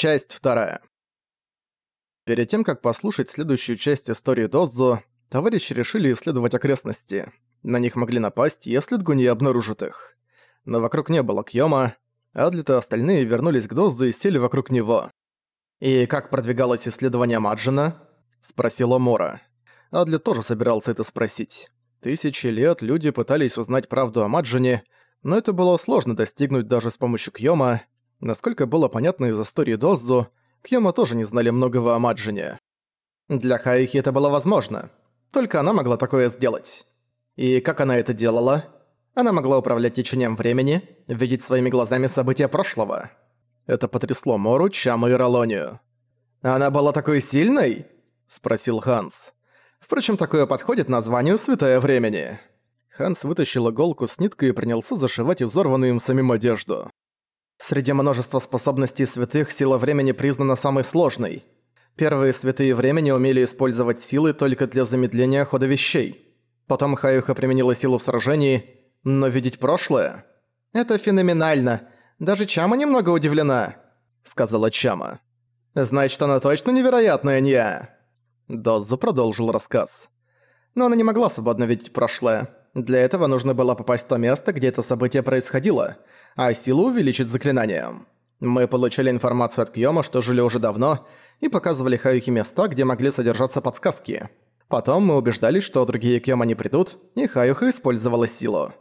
Часть вторая. Перед тем, как послушать следующую часть истории Доззу, товарищи решили исследовать окрестности. На них могли напасть, если Дгуни обнаружит их. Но вокруг не было Кьёма, Адлит и остальные вернулись к Доззу и сели вокруг него. «И как продвигалось исследование Маджина?» – спросила Мора. Адлит тоже собирался это спросить. Тысячи лет люди пытались узнать правду о Маджине, но это было сложно достигнуть даже с помощью Кьёма, Насколько было понятно из истории Дозу, Кьёма тоже не знали многого о Маджине. Для Хаихи это было возможно. Только она могла такое сделать. И как она это делала? Она могла управлять течением времени, видеть своими глазами события прошлого. Это потрясло Мору, Чама и Ролонию. «Она была такой сильной?» – спросил Ханс. Впрочем, такое подходит названию «Святое времени». Ханс вытащил иголку с ниткой и принялся зашивать взорванную им самим одежду. Среди множества способностей святых сила времени признана самой сложной. Первые святые времени умели использовать силы только для замедления хода вещей. Потом Хаюха применила силу в сражении, но видеть прошлое – это феноменально. Даже Чама немного удивлена, сказала Чама. Значит, она точно невероятная, не. Дозу продолжил рассказ. Но она не могла свободно видеть прошлое. Для этого нужно было попасть в то место, где это событие происходило – а силу увеличить заклинанием. Мы получили информацию от Кьёма, что жили уже давно, и показывали Хаюхи места, где могли содержаться подсказки. Потом мы убеждались, что другие Кьёма не придут, и Хаюха использовала силу.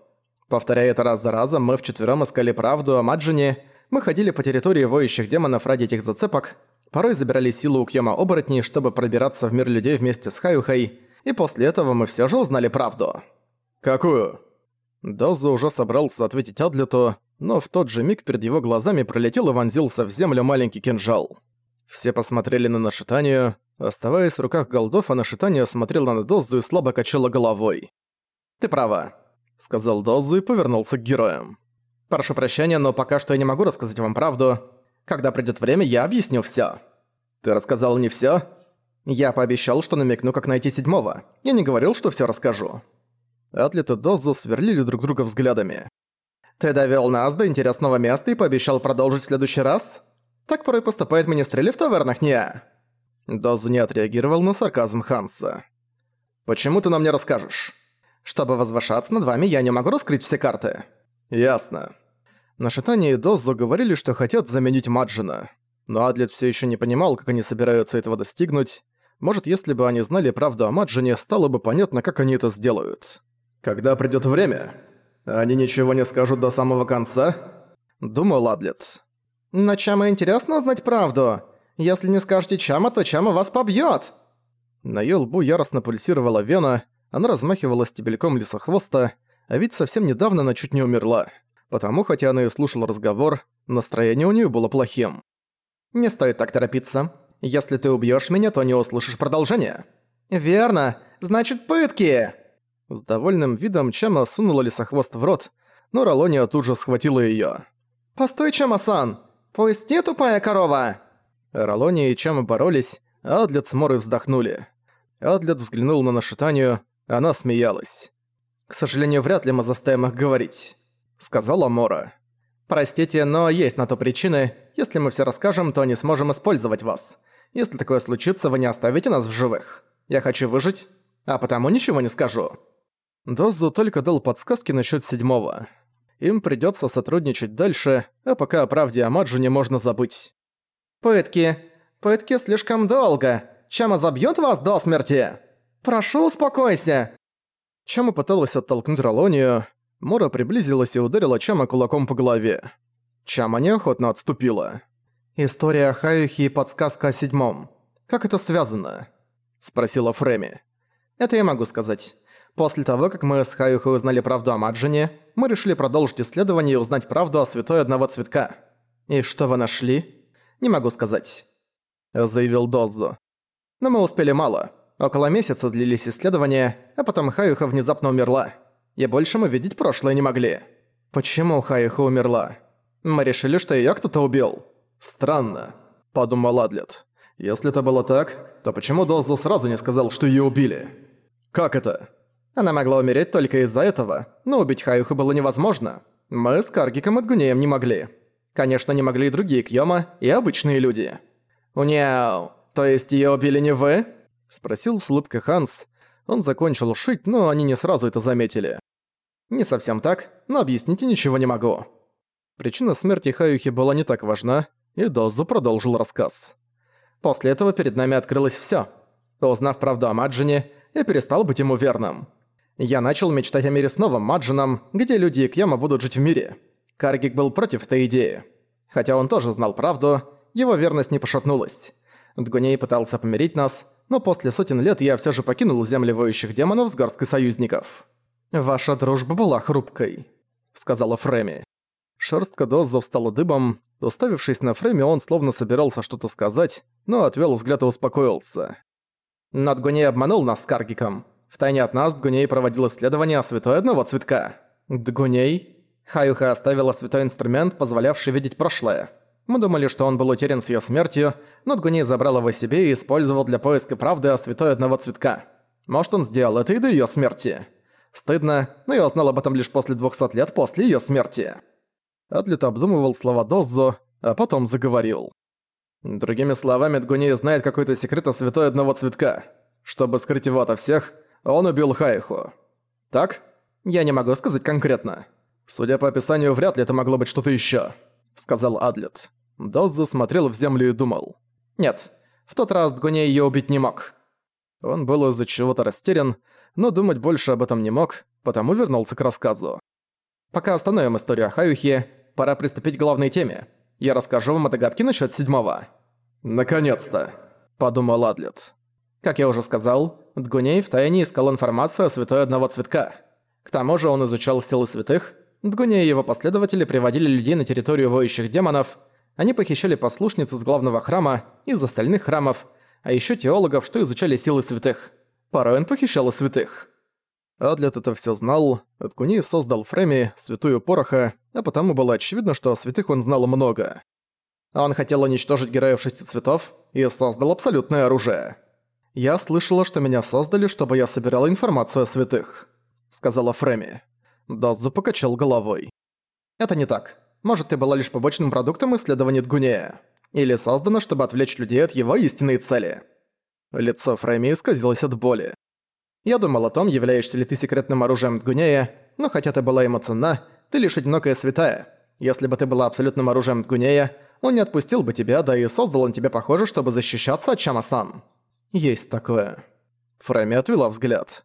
Повторяя это раз за разом, мы вчетвером искали правду о Маджине, мы ходили по территории воющих демонов ради этих зацепок, порой забирали силу у Кьёма-оборотней, чтобы пробираться в мир людей вместе с Хаюхой, и после этого мы всё же узнали правду. «Какую?» Дозу уже собрался ответить Адлету, но в тот же миг перед его глазами пролетел и вонзился в землю маленький кинжал. Все посмотрели на Нашитанию, оставаясь в руках голдов, а Нашитания смотрела на Дозу и слабо качала головой. «Ты права», — сказал Дозу и повернулся к героям. «Прошу прощения, но пока что я не могу рассказать вам правду. Когда придёт время, я объясню всё». «Ты рассказал не всё?» «Я пообещал, что намекну, как найти седьмого. Я не говорил, что всё расскажу». Атлет и Дозу сверлили друг друга взглядами. «Ты довёл нас до интересного места и пообещал продолжить в следующий раз? Так порой поступает министрели в тавернах, не я». Дозу не отреагировал на сарказм Ханса. «Почему ты нам не расскажешь?» «Чтобы возвышаться над вами, я не могу раскрыть все карты». «Ясно». На Шитане и Дозу говорили, что хотят заменить Маджина. Но Адлет всё ещё не понимал, как они собираются этого достигнуть. Может, если бы они знали правду о Маджине, стало бы понятно, как они это сделают. «Когда придёт время, они ничего не скажут до самого конца?» Думал Адлет. «Но Чама интересно узнать правду. Если не скажете Чама, то Чама вас побьёт!» На её лбу яростно пульсировала вена, она размахивала стебельком лесохвоста, а ведь совсем недавно она чуть не умерла. Потому, хотя она и слушала разговор, настроение у неё было плохим. «Не стоит так торопиться. Если ты убьёшь меня, то не услышишь продолжения». «Верно. Значит, пытки!» С довольным видом Чама сунула лесохвост в рот, но Ролония тут же схватила её. «Постой, Чама-сан! Пусти, тупая корова!» Ролония и Чама боролись, а Адлет с Морой вздохнули. Адлет взглянул на Нашитанию, она смеялась. «К сожалению, вряд ли мы заставим их говорить», — сказала Мора. «Простите, но есть на то причины. Если мы все расскажем, то не сможем использовать вас. Если такое случится, вы не оставите нас в живых. Я хочу выжить, а потому ничего не скажу». Дозу только дал подсказки насчет седьмого. Им придется сотрудничать дальше, а пока о правде о Маджине можно забыть. «Пытки! Пытки слишком долго! Чама забьет вас до смерти! Прошу, успокойся!» Чама пыталась оттолкнуть Ролонию. Мора приблизилась и ударила Чама кулаком по голове. Чама неохотно отступила. «История о Хаюхи и подсказка о седьмом. Как это связано?» – спросила Фреми. «Это я могу сказать. После того, как мы с Хаюхой узнали правду о Маджине, мы решили продолжить исследование и узнать правду о святой одного цветка. И что вы нашли? Не могу сказать. Заявил Дозу. Но мы успели мало. Около месяца длились исследования, а потом Хаюха внезапно умерла. И больше мы видеть прошлое не могли. Почему Хаюха умерла? Мы решили, что её кто-то убил. Странно, подумал Адлет. Если это было так, то почему Дозу сразу не сказал, что её убили? Как это? Она могла умереть только из-за этого, но убить Хаюху было невозможно. Мы с Каргиком и Дгунеем не могли. Конечно, не могли и другие Кьёма, и обычные люди. «Уняу, то есть её убили не вы?» — спросил с улыбкой Ханс. Он закончил шить, но они не сразу это заметили. «Не совсем так, но объяснить ничего не могу». Причина смерти Хаюхи была не так важна, и Дозу продолжил рассказ. После этого перед нами открылось всё. Узнав правду о Маджине, я перестал быть ему верным. Я начал мечтать о мире с новым Маджином, где люди и Кьяма будут жить в мире. Каргик был против этой идеи. Хотя он тоже знал правду, его верность не пошатнулась. Дгуней пытался помирить нас, но после сотен лет я всё же покинул земли воющих демонов с горской союзников. «Ваша дружба была хрупкой», — сказала Фреми. Шерстка Доззо встала дыбом. Уставившись на Фреми, он словно собирался что-то сказать, но отвел взгляд и успокоился. Но Дгуней обманул нас с Каргиком. Втайне от нас Дгуней проводил исследование о святой одного цветка. Дгуней? Хаюха оставила святой инструмент, позволявший видеть прошлое. Мы думали, что он был утерян с её смертью, но Дгуней забрал его себе и использовал для поиска правды о святой одного цветка. Может, он сделал это и до её смерти. Стыдно, но я узнал об этом лишь после 200 лет после её смерти. Адлет обдумывал слова Доззо, а потом заговорил. Другими словами, Дгуней знает какой-то секрет о святой одного цветка. Чтобы скрыть его ото всех, он убил Хайху. Так? Я не могу сказать конкретно. Судя по описанию, вряд ли это могло быть что-то ещё, сказал Адлет. Доззо смотрел в землю и думал. Нет, в тот раз Дгуней её убить не мог. Он был из-за чего-то растерян, но думать больше об этом не мог, потому вернулся к рассказу. Пока остановим историю о Хаюхе, пора приступить к главной теме. Я расскажу вам о догадке насчет седьмого». «Наконец-то», — подумал Адлет. Как я уже сказал, Дгуней втайне искал информацию о святой одного цветка. К тому же он изучал силы святых, Дгуней и его последователи приводили людей на территорию воющих демонов, они похищали послушниц из главного храма, из остальных храмов, а еще теологов, что изучали силы святых. Порой он похищал и святых. Адлет это все знал, Откуни создал Фреми, святую пороха, а потому было очевидно, что о святых он знал много. Он хотел уничтожить героев шести цветов и создал абсолютное оружие. «Я слышала, что меня создали, чтобы я собирала информацию о святых», — сказала Фреми. Дозу покачал головой. «Это не так. Может, ты была лишь побочным продуктом исследований Дгунея. Или создана, чтобы отвлечь людей от его истинной цели». Лицо Фреми исказилось от боли. Я думал о том, являешься ли ты секретным оружием Дгунея, но хотя ты была ему ценна, ты лишь одинокая святая. Если бы ты была абсолютным оружием Дгунея, он не отпустил бы тебя, да и создал он тебя похоже, чтобы защищаться от Чамасан. Есть такое. Фрейми отвела взгляд.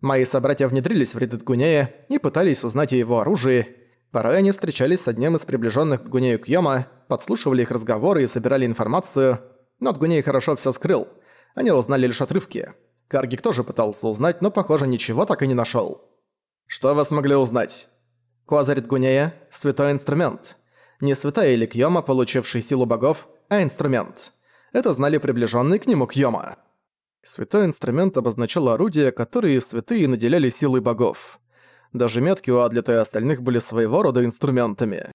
Мои собратья внедрились в ряды Дгунея и пытались узнать о его оружии. Порой они встречались с одним из приближенных к Дгунею Кьёма, подслушивали их разговоры и собирали информацию, но Дгуней хорошо все скрыл. Они узнали лишь отрывки. Каргик тоже пытался узнать, но, похоже, ничего так и не нашёл. «Что вы смогли узнать?» Козырь Гунея – святой инструмент. Не святая или Кьёма, получивший силу богов, а инструмент. Это знали приближенные к нему Кьёма. Святой инструмент обозначал орудия, которые святые наделяли силой богов. Даже метки у Адлета и остальных были своего рода инструментами.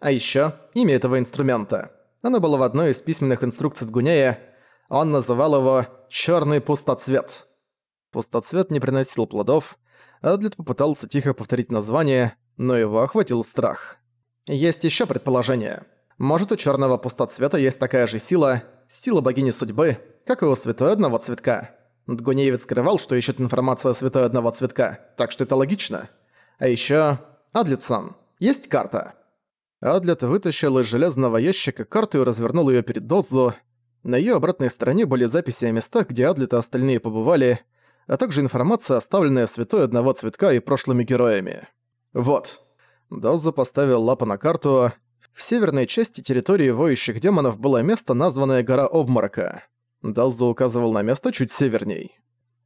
А ещё имя этого инструмента. Оно было в одной из письменных инструкций Гунея. Он называл его черный пустоцвет. Пустоцвет не приносил плодов. Адлет попытался тихо повторить название, но его охватил страх. Есть еще предположение. Может, у черного пустоцвета есть такая же сила, сила богини судьбы, как и у святой одного цветка. Дгунеевец скрывал, что ищет информацию о святой одного цветка, так что это логично. А еще Адлет-сан, есть карта. Адлет вытащил из железного ящика карту и развернул ее перед Дозу. На её обратной стороне были записи о местах, где Адлет и остальные побывали, а также информация, оставленная святой одного цветка и прошлыми героями. Вот. Дозу поставил лапу на карту. В северной части территории воющих демонов было место, названное Гора Обморока. Дозу указывал на место чуть северней.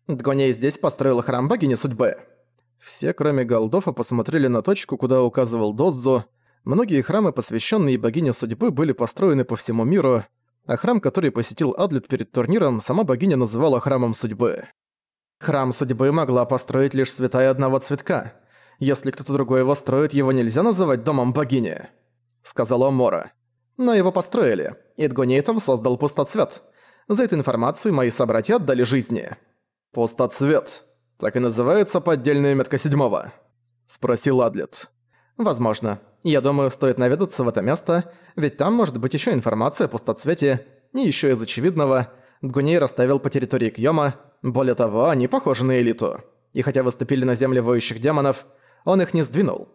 Дгоней здесь построил храм богини судьбы. Все, кроме Голдофа, посмотрели на точку, куда указывал Дозу. Многие храмы, посвященные богине судьбы, были построены по всему миру, а храм, который посетил Адлет перед турниром, сама богиня называла храмом судьбы. Храм судьбы могла построить лишь святая одного цветка. Если кто-то другой его строит, его нельзя называть домом богини, сказала Мора. Но его построили, и Дгунейтом создал пустоцвет. За эту информацию мои собратья отдали жизни. Пустоцвет. Так и называется поддельная метка седьмого? Спросил Адлет. Возможно. Я думаю, стоит наведаться в это место, ведь там может быть еще информация о пустоцвете, и еще из очевидного, Дгуней расставил по территории Кьёма, более того, они похожи на элиту. И хотя выступили на земле воющих демонов, он их не сдвинул.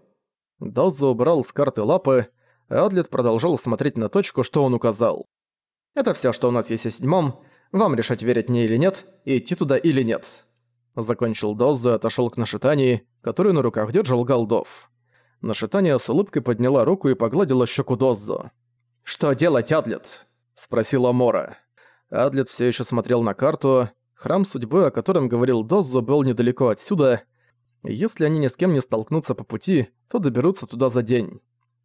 Дозу убрал с карты лапы, Адлет продолжал смотреть на точку, что он указал. «Это все, что у нас есть о седьмом. Вам решать, верить мне или нет, идти туда или нет». Закончил Дозу и отошёл к Нашитании, который на руках держал Голдов. Нашитания с улыбкой подняла руку и погладила щеку Дозу. «Что делать, Адлет?» – спросила Мора. Адлет все еще смотрел на карту. Храм судьбы, о котором говорил Дозу, был недалеко отсюда. Если они ни с кем не столкнутся по пути, то доберутся туда за день.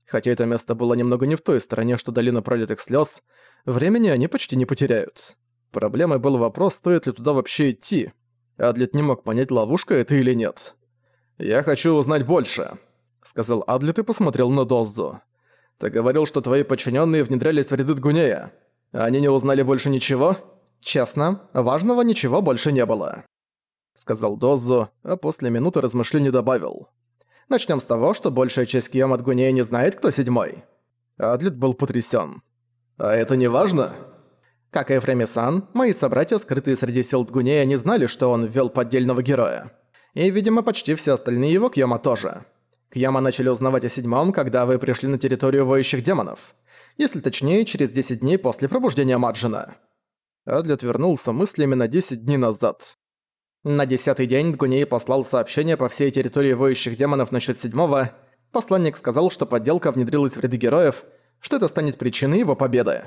Хотя это место было немного не в той стороне, что долина пролитых слез, времени они почти не потеряют. Проблемой был вопрос, стоит ли туда вообще идти. Адлет не мог понять, ловушка это или нет. «Я хочу узнать больше», — сказал Адлет и посмотрел на Дозу. «Ты говорил, что твои подчиненные внедрялись в ряды Дгунея. Они не узнали больше ничего?» «Честно, важного ничего больше не было», — сказал Дозу, а после минуты размышлений добавил. Начнем с того, что большая часть Киом от Гунея не знает, кто седьмой». Адлет был потрясен. «А это не важно?» Как и Фреми-сан, мои собратья, скрытые среди сил Дгунея, не знали, что он ввел поддельного героя. И, видимо, почти все остальные его Кьяма тоже. Кьяма начали узнавать о седьмом, когда вы пришли на территорию воющих демонов. Если точнее, через 10 дней после пробуждения Маджина. Адлет вернулся мыслями на 10 дней назад. На десятый день Дгуней послал сообщение по всей территории воющих демонов насчет седьмого. Посланник сказал, что подделка внедрилась в ряды героев, что это станет причиной его победы.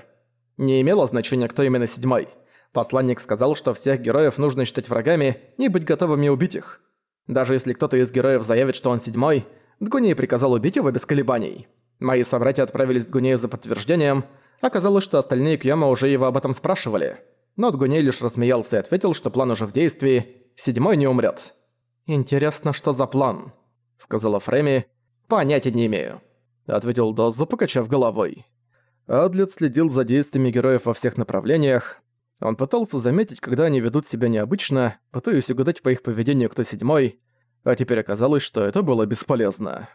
Не имело значения, кто именно седьмой. Посланник сказал, что всех героев нужно считать врагами и быть готовыми убить их. Даже если кто-то из героев заявит, что он седьмой, Дгуней приказал убить его без колебаний. Мои собратья отправились к Дгунею за подтверждением. Оказалось, что остальные Кьяма уже его об этом спрашивали. Но Дгуней лишь рассмеялся и ответил, что план уже в действии, седьмой не умрет. «Интересно, что за план?» — сказала Фреми. «Понятия не имею», — ответил Дозу, покачав головой. Адлет следил за действиями героев во всех направлениях. Он пытался заметить, когда они ведут себя необычно, пытаясь угадать по их поведению, кто седьмой, а теперь оказалось, что это было бесполезно.